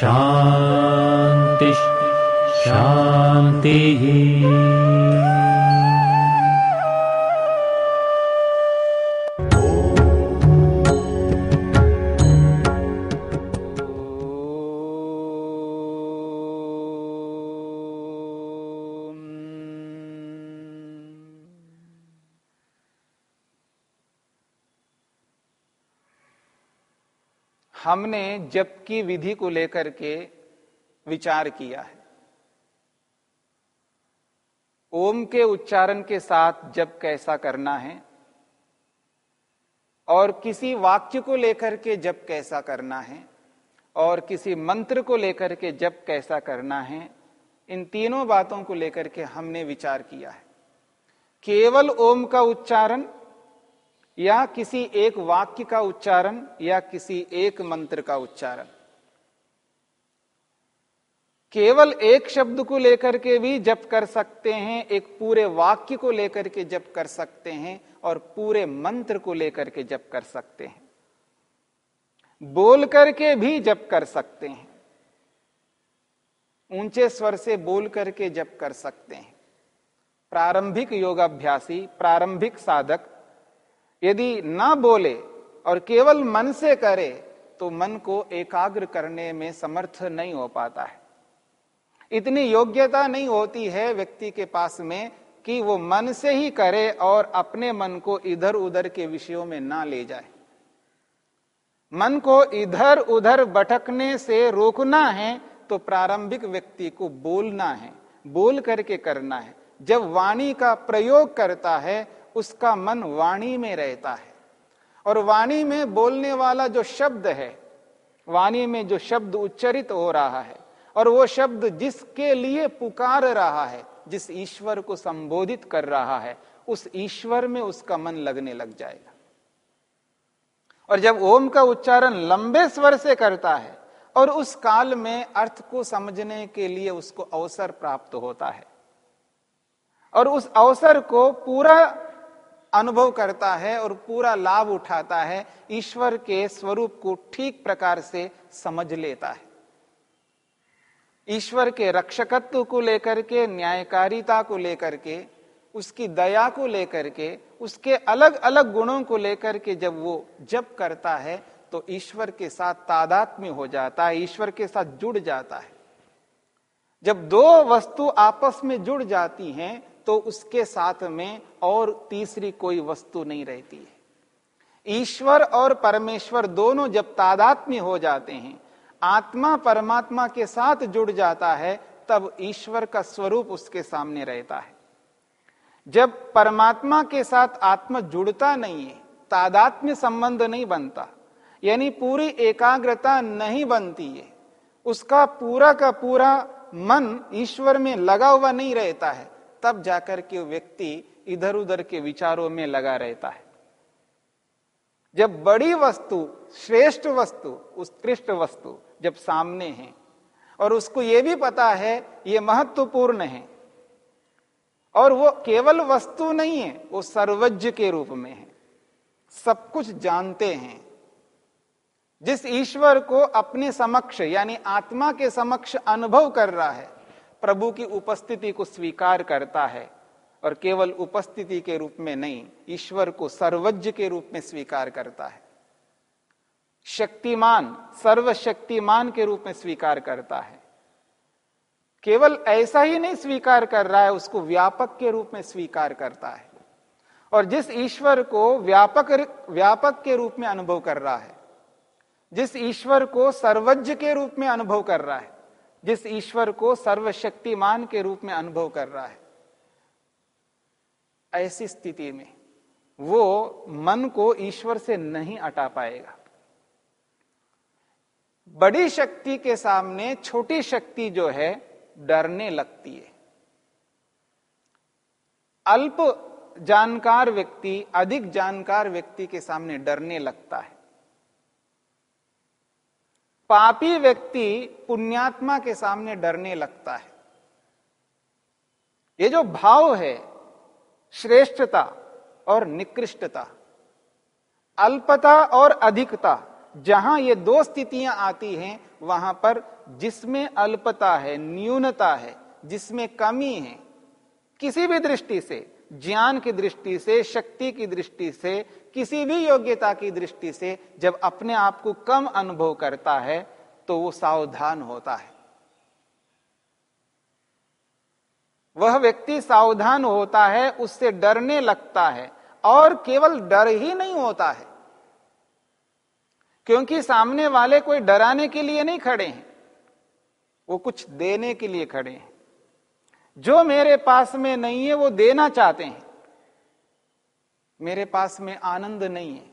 शान्तिः शान्तिः हमने जप की विधि को लेकर के विचार किया है। ओम के उच्चारण के साथ जप कैसा करना है और किसी वाक्य को लेकर के जप कैसा करना है और किसी मंत्र को लेकर के जप कैसा करना है, इन तीनों बातों को लेकर के हमने विचार किया है। केवल ओम का उच्चारण या किसी एक वाक्य का उच्चारण या किसी एक मंत्र का उच्चारण। केवल एक शब्द को लेकर के भी जप कर सकते हैं, एक पूरे वाक्य को लेकर के जप कर सकते हैं और पूरे मंत्र को लेकर के जप कर सकते हैं। बोल करके भी जप कर सकते हैं। ऊँचे स्वर से बोल करके जप कर सकते हैं। प्रारंभिक योगाभ्यासी, प्रारंभिक साधक यदि ना बोले और केवल मन से करे तो मन को एकाग्र करने में समर्थ नहीं हो पाता है। इतनी योग्यता नहीं होती है व्यक्ति के पास में कि वो मन से ही करे और अपने मन को इधर उधर के विषयों में ना ले जाए। मन को इधर उधर भटकने से रोकना है तो प्रारंभिक व्यक्ति को बोलना है, बोल करके करना है। जब वाणी का प्रयोग करता है उसका मन वाणी में रहता है। और वाणी में बोलने वाला जो शब्द है, वाणी में जो शब्द उच्चरित हो रहा है, और वो शब्द जिसके लिए पुकार रहा है, जिस ईश्वर को संबोधित कर रहा है, उस ईश्वर में उसका मन लगने लग जाएगा। और जब ओम का उच्चारण लंबे स्वर से करता है, और उस काल में अर्थ को समझने के लिए उसको अवसर प्राप्त होता है, और उस अवसर को पूरा अनुभव करता है और पूरा लाभ उठाता है, ईश्वर के स्वरूप को ठीक प्रकार से समझ लेता है। ईश्वर के रक्षकत्व को लेकर के, न्यायकारिता को लेकर के, उसकी दया को लेकर के, उसके अलग अलग गुणों को लेकर के जब वो जप करता है तो ईश्वर के साथ तादात्म्य हो जाता है, ईश्वर के साथ जुड़ जाता है। जब दो वस्तु आपस में जुड़ जाती हैं तो उसके साथ में और तीसरी कोई वस्तु नहीं रहती है। ईश्वर और परमेश्वर दोनों जब तादात्म्य हो जाते हैं, आत्मा परमात्मा के साथ जुड़ जाता है, तब ईश्वर का स्वरूप उसके सामने रहता है। जब परमात्मा के साथ आत्मा जुड़ता नहीं है, तादात्म्य संबंध नहीं बनता, यानी पूरी एकाग्रता नहीं बनती है, उसका पूरा का पूरा मन ईश्वर में लगा हुआ नहीं रहता है तब जाकर के व्यक्ति इधर उधर के विचारों में लगा रहता है। जब बड़ी वस्तु, श्रेष्ठ वस्तु, उत्कृष्ट वस्तु जब सामने है, और उसको यह भी पता है, ये महत्वपूर्ण है, और वो केवल वस्तु नहीं है, वो सर्वज्ञ के रूप में है। सब कुछ जानते हैं। जिस ईश्वर को अपने समक्ष, यानी आत्मा के समक्ष अनुभव कर रहा है प्रभु की उपस्थिति को स्वीकार करता है और केवल उपस्थिति के रूप में नहीं, ईश्वर को सर्वज्ञ के रूप में स्वीकार करता है। शक्तिमान, सर्वशक्तिमान के रूप में स्वीकार करता है। केवल ऐसा ही नहीं स्वीकार कर रहा है, उसको व्यापक के रूप में स्वीकार करता है। और जिस ईश्वर को व्यापक व्यापक के रूप में अनुभव कर रहा है, जिस ईश्वर को सर्वज्ञ के रूप में अनुभव कर रहा है जिस ईश्वर को सर्वशक्तिमान के रूप में अनुभव कर रहा है, ऐसी स्थिति में वो मन को ईश्वर से नहीं हटा पाएगा। बड़ी शक्ति के सामने छोटी शक्ति जो है, डरने लगती है। अल्प जानकार व्यक्ति, अधिक जानकार व्यक्ति के सामने डरने लगता है। पापी व्यक्ति पुण्यात्मा के सामने डरने लगता है। ये जो भाव है, श्रेष्ठता और निकृष्टता, अल्पता और अधिकता, जहाँ ये दो स्थितियाँ आती हैं, वहाँ पर जिसमें अल्पता है, न्यूनता है, जिसमें कमी है, किसी भी दृष्टि से ज्ञान की दृष्टि से, शक्ति की दृष्टि से, किसी भी योग्यता की दृष्टि से जब अपने आप को कम अनुभव करता है तो वो सावधान होता है। वह व्यक्ति सावधान होता है, उससे डरने लगता है, और केवल डर ही नहीं होता है। क्योंकि सामने वाले कोई डराने के लिए नहीं खड़े हैं, वो कुछ देने के लिए खड़े हैं। जो मेरे पास में नहीं है, वो देना चाहते हैं। मेरे पास में आनंद नहीं है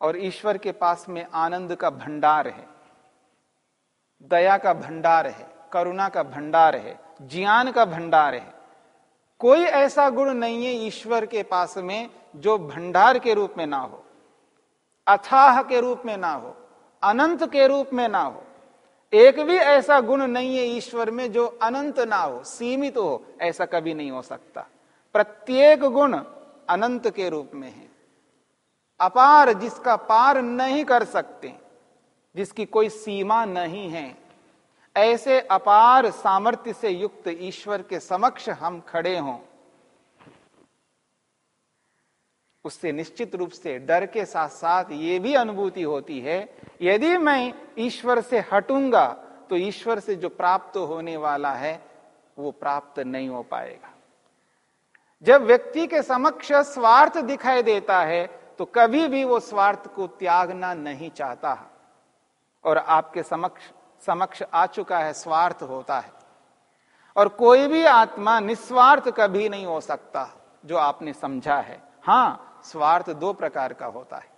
और ईश्वर के पास में आनंद का भंडार है, दया का भंडार है, करुणा का भंडार है, ज्ञान का भंडार है। कोई ऐसा गुण नहीं है ईश्वर के पास में जो भंडार के रूप में ना हो, अथाह के रूप में ना हो, अनंत के रूप में ना हो। एक भी ऐसा गुण नहीं है ईश्वर में जो अनंत ना हो, सीमित हो, ऐसा कभी नहीं हो सकता। प्रत्येक गुण अनंत के रूप में है। अपार जिसका पार नहीं कर सकते, जिसकी कोई सीमा नहीं है, ऐसे अपार सामर्थ्य से युक्त ईश्वर के समक्ष हम खड़े हों। उससे निश्चित रूप से डर के साथ साथ ये भी अनुभूति होती है, यदि मैं ईश्वर से हटूँगा तो ईश्वर से जो प्राप्त होने वाला है, वो प्राप्त नहीं हो पाएगा। जब व्यक्ति के समक्ष स्वार्थ दिखाई देता है तो कभी भी वो स्वार्थ को त्यागना नहीं चाहता। और आपके समक्ष समक्ष आ चुका है, स्वार्थ होता है। और कोई भी आत्मा निस्वार्थ कभी नहीं हो सकता, जो आपने समझा है। हाँ स्वार्थ दो प्रकार का होता है।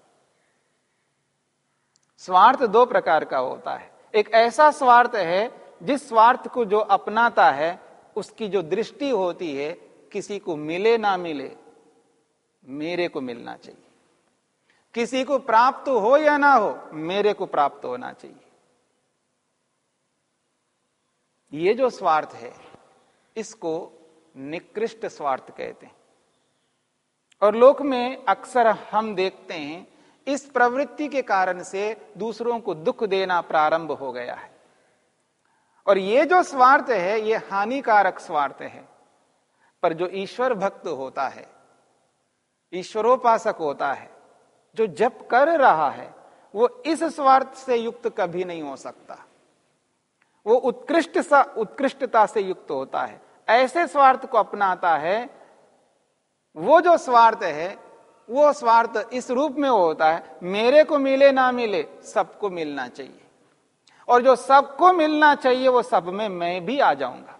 स्वार्थ दो प्रकार का होता है। एक ऐसा स्वार्थ है, जिस स्वार्थ को जो अपनाता है, उसकी जो दृष्टि होती है, किसी को मिले ना मिले, मेरे को मिलना चाहिए। किसी को प्राप्त हो या ना हो, मेरे को प्राप्त होना चाहिए। ये जो स्वार्थ है, इसको निकृष्ट स्वार्थ कहते हैं। और लोक में अक्सर हम देखते हैं, इस प्रवृत्ति के कारण से दूसरों को दुख देना प्रारंभ हो गया है। और ये जो स्वार्थ है, ये हानिकारक स्वार्थ है। पर जो ईश्वर भक्त होता है, ईश्वरोपासक होता है, जो जप कर रहा है, वो इस स्वार्थ से युक्त कभी नहीं हो सकता। वो उत्कृष्ट सा, उत्कृष्टता से युक्त होता है। ऐसे स्वार्थ को अपनाता है वो जो स्वार्थ है, वो स्वार्थ इस रूप में होता है, मेरे को मिले ना मिले, सबको मिलना चाहिए। और जो सबको मिलना चाहिए, वो सब में मैं भी आ जाऊँगा।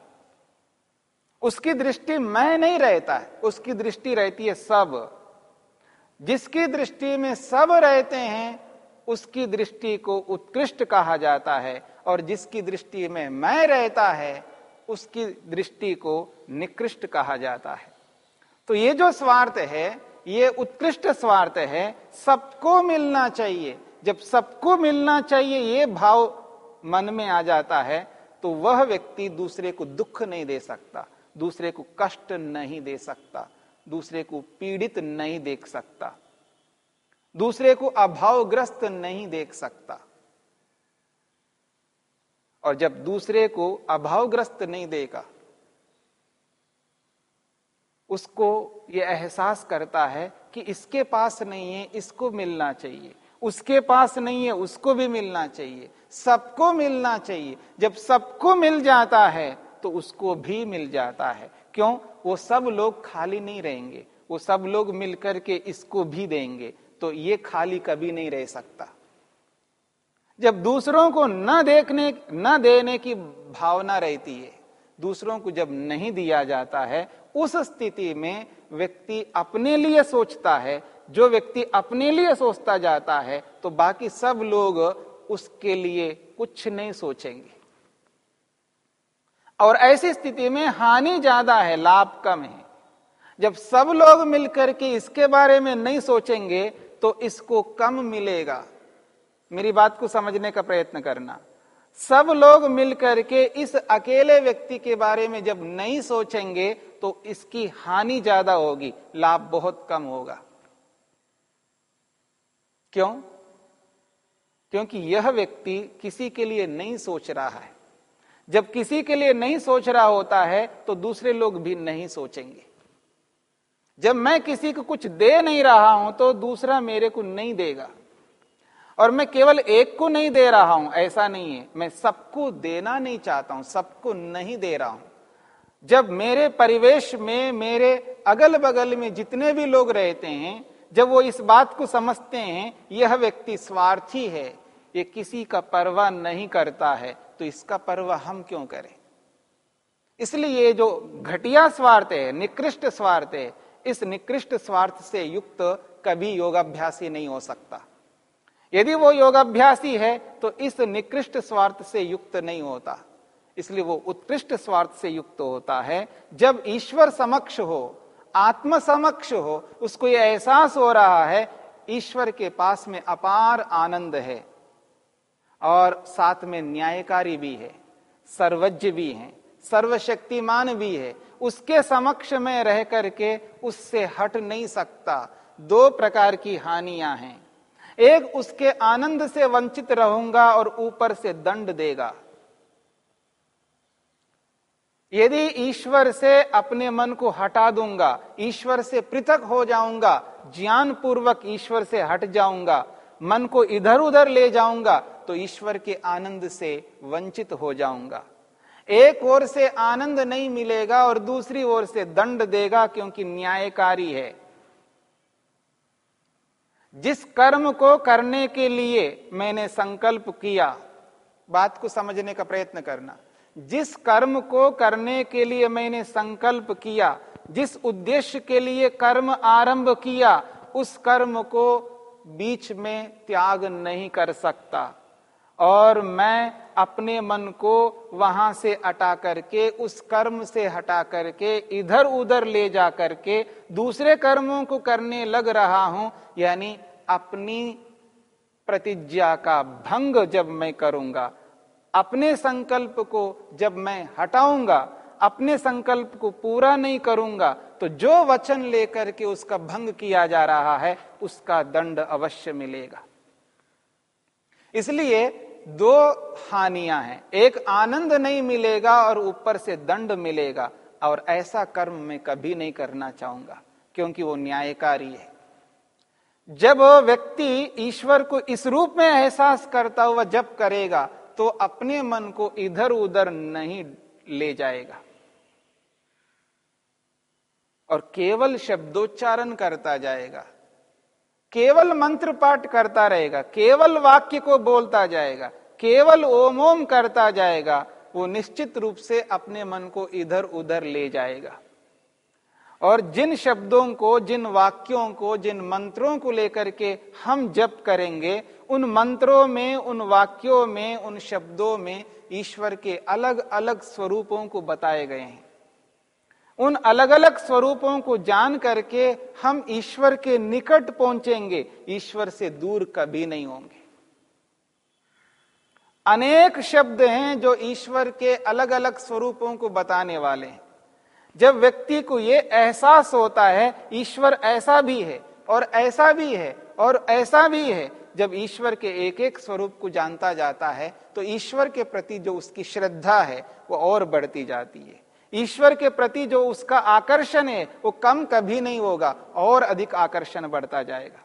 उसकी दृष्टि मैं नहीं रहता है, उसकी दृष्टि रहती है सब। जिसकी दृष्टि में सब रहते हैं, उसकी दृष्टि को उत्कृष्ट कहा जाता है, और जिसकी दृष्टि में मैं रहता है, उसकी दृष्टि को निकृष्ट कहा जाता है। तो ये जो स्वार्थ है, ये उत्कृष्ट स्वार्थ है, सबको मिलना चाहिए। जब सबको मिलना चाहिए, ये भाव मन में आ जाता है तो वह व्यक्ति दूसरे को दुख नहीं दे सकता, दूसरे को कष्ट नहीं दे सकता, दूसरे को पीड़ित नहीं देख सकता, दूसरे को अभावग्रस्त नहीं देख सकता। और जब दूसरे को अभावग्रस्त नहीं देगा उसको ये एहसास करता है कि इसके पास नहीं है, इसको मिलना चाहिए। उसके पास नहीं है, उसको भी मिलना चाहिए। सबको मिलना चाहिए। जब सबको मिल जाता है तो उसको भी मिल जाता है। क्यों? वो सब लोग खाली नहीं रहेंगे। वो सब लोग मिलकर के इसको भी देंगे। तो ये खाली कभी नहीं रह सकता। जब दूसरों को न देखने, न देने की भावना रहती है, दूसरों को जब नहीं दिया जाता है उस स्थिति में व्यक्ति अपने लिए सोचता है, जो व्यक्ति अपने लिए सोचता जाता है तो बाकी सब लोग उसके लिए कुछ नहीं सोचेंगे। और ऐसी स्थिति में हानि ज़्यादा है, लाभ कम है। जब सब लोग मिलकर के इसके बारे में नहीं सोचेंगे तो इसको कम मिलेगा। मेरी बात को समझने का प्रयत्न करना। सब लोग मिलकर के इस अकेले व्यक्ति के बारे में जब नहीं सोचेंगे तो इसकी हानि ज़्यादा होगी, लाभ बहुत कम होगा। क्यों? क्योंकि यह व्यक्ति किसी के लिए नहीं सोच रहा है। जब किसी के लिए नहीं सोच रहा होता है तो दूसरे लोग भी नहीं सोचेंगे। जब मैं किसी को कुछ दे नहीं रहा हूँ तो दूसरा मेरे को नहीं देगा। और मैं केवल एक को नहीं दे रहा हूँ, ऐसा नहीं है। मैं सबको देना नहीं चाहता हूँ, सबको नहीं दे रहा हूँ। जब मेरे परिवेश में, मेरे अगल बगल में जितने भी लोग रहते हैं, जब वो इस बात को समझते हैं, यह व्यक्ति स्वार्थी है, ये किसी का परवाह नहीं करता है तो इसका परवाह हम क्यों करें? इसलिए ये जो घटिया स्वार्थ है, निकृष्ट स्वार्थ है, इस निकृष्ट स्वार्थ से युक्त कभी योगाभ्यासी नहीं हो सकता। यदि वो योगाभ्यासी है तो इस निकृष्ट स्वार्थ से युक्त नहीं होता। इसलिए वो उत्कृष्ट स्वार्थ से युक्त होता है। जब ईश्वर समक्ष हो, आत्म समक्ष हो, उसको यह एहसास हो रहा है, ईश्वर के पास में अपार आनंद है। और साथ में न्यायकारी भी है, सर्वज्ञ भी है, सर्वशक्तिमान भी है। उसके समक्ष में रह करके उससे हट नहीं सकता। दो प्रकार की हानियाँ हैं। एक उसके आनंद से वंचित रहूँगा और ऊपर से दंड देगा। यदि ईश्वर से अपने मन को हटा दूँगा, ईश्वर से पृथक हो जाऊँगा ज्ञान पूर्वक ईश्वर से हट जाऊँगा, मन को इधर उधर ले जाऊँगा तो ईश्वर के आनंद से वंचित हो जाऊँगा। एक ओर से आनंद नहीं मिलेगा और दूसरी ओर से दंड देगा क्योंकि न्यायकारी है। जिस कर्म को करने के लिए मैंने संकल्प किया, बात को समझने का प्रयत्न करना। जिस कर्म को करने के लिए मैंने संकल्प किया, जिस उद्देश्य के लिए कर्म आरंभ किया, उस कर्म को बीच में त्याग नहीं कर सकता। और मैं अपने मन को वहाँ से हटा करके, उस कर्म से हटा करके, इधर उधर ले जा करके, दूसरे कर्मों को करने लग रहा हूँ, यानी अपनी प्रतिज्ञा का भंग जब मैं करूँगा, अपने संकल्प को जब मैं हटाऊँगा, अपने संकल्प को पूरा नहीं करूँगा तो जो वचन लेकर के उसका भंग किया जा रहा है, उसका दंड अवश्य मिलेगा। इसलिए दो हानियाँ हैं। एक आनंद नहीं मिलेगा और ऊपर से दंड मिलेगा। और ऐसा कर्म मैं कभी नहीं करना चाहूँगा, क्योंकि वो न्यायकारी है। जब व्यक्ति ईश्वर को इस रूप में एहसास करता हुआ जब करेगा तो अपने मन को इधर उधर नहीं ले जाएगा। और केवल शब्दोच्चारण करता जाएगा। केवल मंत्र पाठ करता रहेगा, केवल वाक्य को बोलता जाएगा, केवल ओम ओम करता जाएगा, वो निश्चित रूप से अपने मन को इधर उधर ले जाएगा। और जिन शब्दों को, जिन वाक्यों को, जिन मंत्रों को लेकर के हम जप करेंगे, उन मंत्रों में, उन वाक्यों में, उन शब्दों में ईश्वर के अलग अलग स्वरूपों को बताए गए हैं। उन अलग अलग स्वरूपों को जान करके हम ईश्वर के निकट पहुँचेंगे। ईश्वर से दूर कभी नहीं होंगे। अनेक शब्द हैं जो ईश्वर के अलग अलग स्वरूपों को बताने वाले हैं। जब व्यक्ति को यह एहसास होता है, ईश्वर ऐसा भी है और ऐसा भी है और ऐसा भी है, जब ईश्वर के एक एक स्वरूप को जानता जाता है तो ईश्वर के प्रति जो उसकी श्रद्धा है, वो और बढ़ती जाती है। ईश्वर के प्रति जो उसका आकर्षण है, वो कम कभी नहीं होगा, और अधिक आकर्षण बढ़ता जाएगा।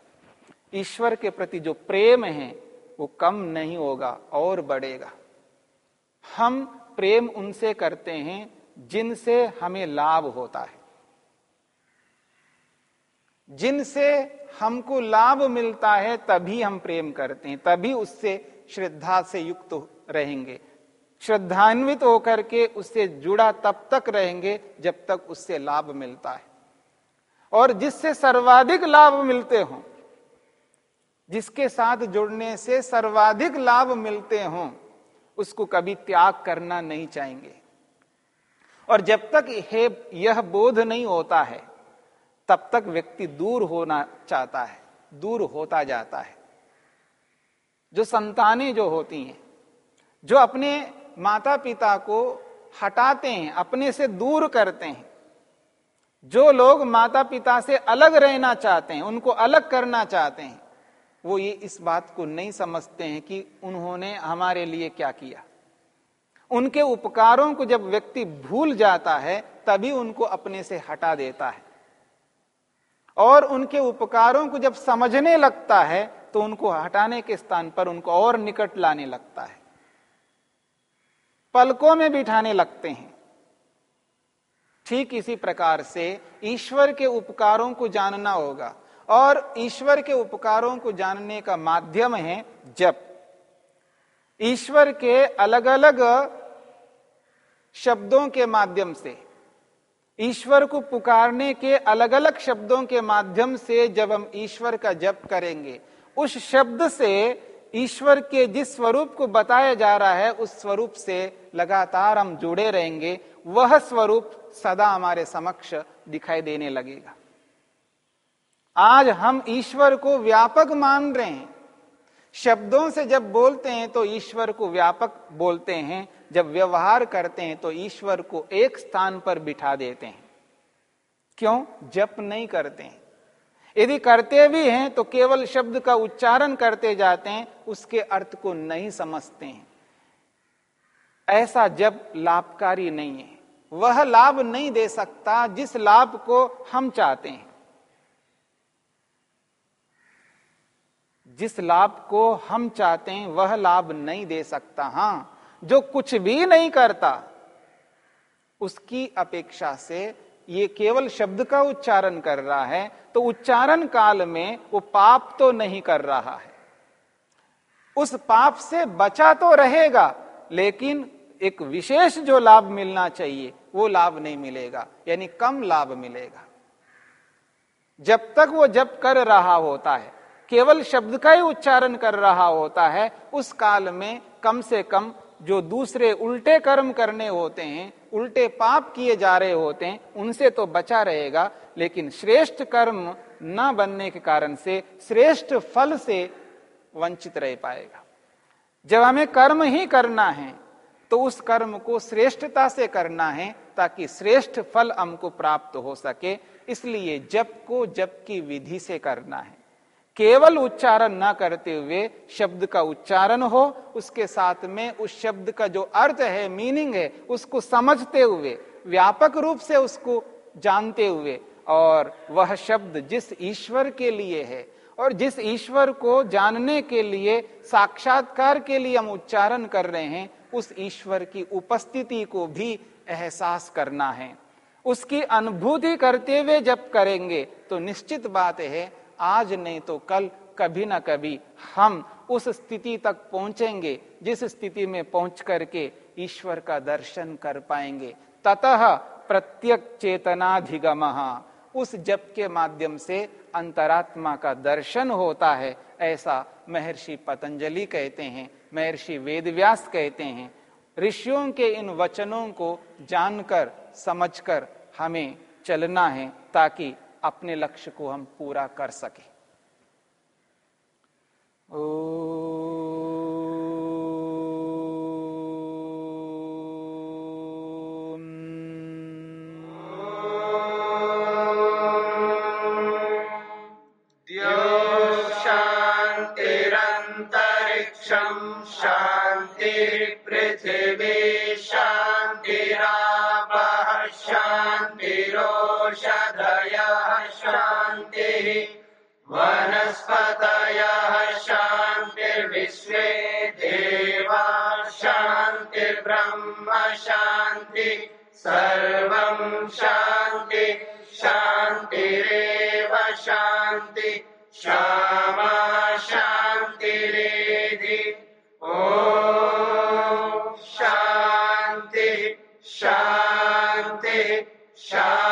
ईश्वर के प्रति जो प्रेम है, वो कम नहीं होगा, और बढ़ेगा। हम प्रेम उनसे करते हैं, जिनसे हमें लाभ होता है। जिनसे हमको लाभ मिलता है, तभी हम प्रेम करते हैं, तभी उससे श्रद्धा से युक्त रहेंगे। श्रद्धान्वित होकर के उससे जुड़ा तब तक रहेंगे जब तक उससे लाभ मिलता है। और जिससे सर्वाधिक लाभ मिलते हों, जिसके साथ जुड़ने से सर्वाधिक लाभ मिलते हों, उसको कभी त्याग करना नहीं चाहेंगे। और जब तक हे, यह बोध नहीं होता है, तब तक व्यक्ति दूर होना चाहता है, दूर होता जाता है। जो संतानें जो होती हैं, जो अपने माता पिता को हटाते हैं, अपने से दूर करते हैं। जो लोग माता पिता से अलग रहना चाहते हैं, उनको अलग करना चाहते हैं, वो ये इस बात को नहीं समझते हैं कि उन्होंने हमारे लिए क्या किया। उनके उपकारों को जब व्यक्ति भूल जाता है, तभी उनको अपने से हटा देता है। और उनके उपकारों को जब समझने लगता है तो उनको हटाने के स्थान पर उनको और निकट लाने लगता है। पलकों में बिठाने लगते हैं। ठीक इसी प्रकार से ईश्वर के उपकारों को जानना होगा और ईश्वर के उपकारों को जानने का माध्यम है जप। ईश्वर के अलग अलग शब्दों के माध्यम से, ईश्वर को पुकारने के अलग अलग शब्दों के माध्यम से जब हम ईश्वर का जप करेंगे, उस शब्द से ईश्वर के जिस स्वरूप को बताया जा रहा है, उस स्वरूप से लगातार हम जुड़े रहेंगे। वह स्वरूप सदा हमारे समक्ष दिखाई देने लगेगा। आज हम ईश्वर को व्यापक मान रहे हैं। शब्दों से जब बोलते हैं तो ईश्वर को व्यापक बोलते हैं। जब व्यवहार करते हैं तो ईश्वर को एक स्थान पर बिठा देते हैं। क्यों? जप नहीं करते हैं। यदि करते भी हैं तो केवल शब्द का उच्चारण करते जाते हैं, उसके अर्थ को नहीं समझते हैं। ऐसा जब लाभकारी नहीं है। वह लाभ नहीं दे सकता जिस लाभ को हम चाहते हैं। जिस लाभ को हम चाहते हैं, वह लाभ नहीं दे सकता। हाँ, जो कुछ भी नहीं करता, उसकी अपेक्षा से ये केवल शब्द का उच्चारण कर रहा है तो उच्चारण काल में वो पाप तो नहीं कर रहा है। उस पाप से बचा तो रहेगा, लेकिन एक विशेष जो लाभ मिलना चाहिए, वो लाभ नहीं मिलेगा, यानी कम लाभ मिलेगा। जब तक वो जब कर रहा होता है, केवल शब्द का ही उच्चारण कर रहा होता है, उस काल में कम से कम जो दूसरे उल्टे कर्म करने होते हैं, उल्टे पाप किए जा रहे होते हैं, उनसे तो बचा रहेगा, लेकिन श्रेष्ठ कर्म न बनने के कारण से, श्रेष्ठ फल से वंचित रह पाएगा। जब हमें कर्म ही करना है तो उस कर्म को श्रेष्ठता से करना है, ताकि श्रेष्ठ फल हमको प्राप्त हो सके। इसलिए जप को जप की विधि से करना है। केवल उच्चारण ना करते हुए शब्द का उच्चारण हो, उसके साथ में उस शब्द का जो अर्थ है मीनिंग है, उसको समझते हुए, व्यापक रूप से उसको जानते हुए, और वह शब्द जिस ईश्वर के लिए है, और जिस ईश्वर को जानने के लिए, साक्षात्कार के लिए हम उच्चारण कर रहे हैं, उस ईश्वर की उपस्थिति को भी एहसास करना है। उसकी अनुभूति करते हुए जब करेंगे तो निश्चित बात है आज नहीं तो कल कभी ना कभी हम उस स्थिति तक पहुँचेंगे, जिस स्थिति में पहुँच करके ईश्वर का दर्शन कर पाएँगे। ततः प्रत्यक चेतनाधिगम उस जप के माध्यम से अंतरात्मा का दर्शन होता है, ऐसा महर्षि पतंजलि कहते हैं, महर्षि वेदव्यास कहते हैं। ऋषियों के इन वचनों को जानकर, समझकर हमें चलना है, ताकि अपने लक्ष्य को हम पूरा कर सके। ओ श्यामा शान्तिरेधि ओ शांति शांति शांति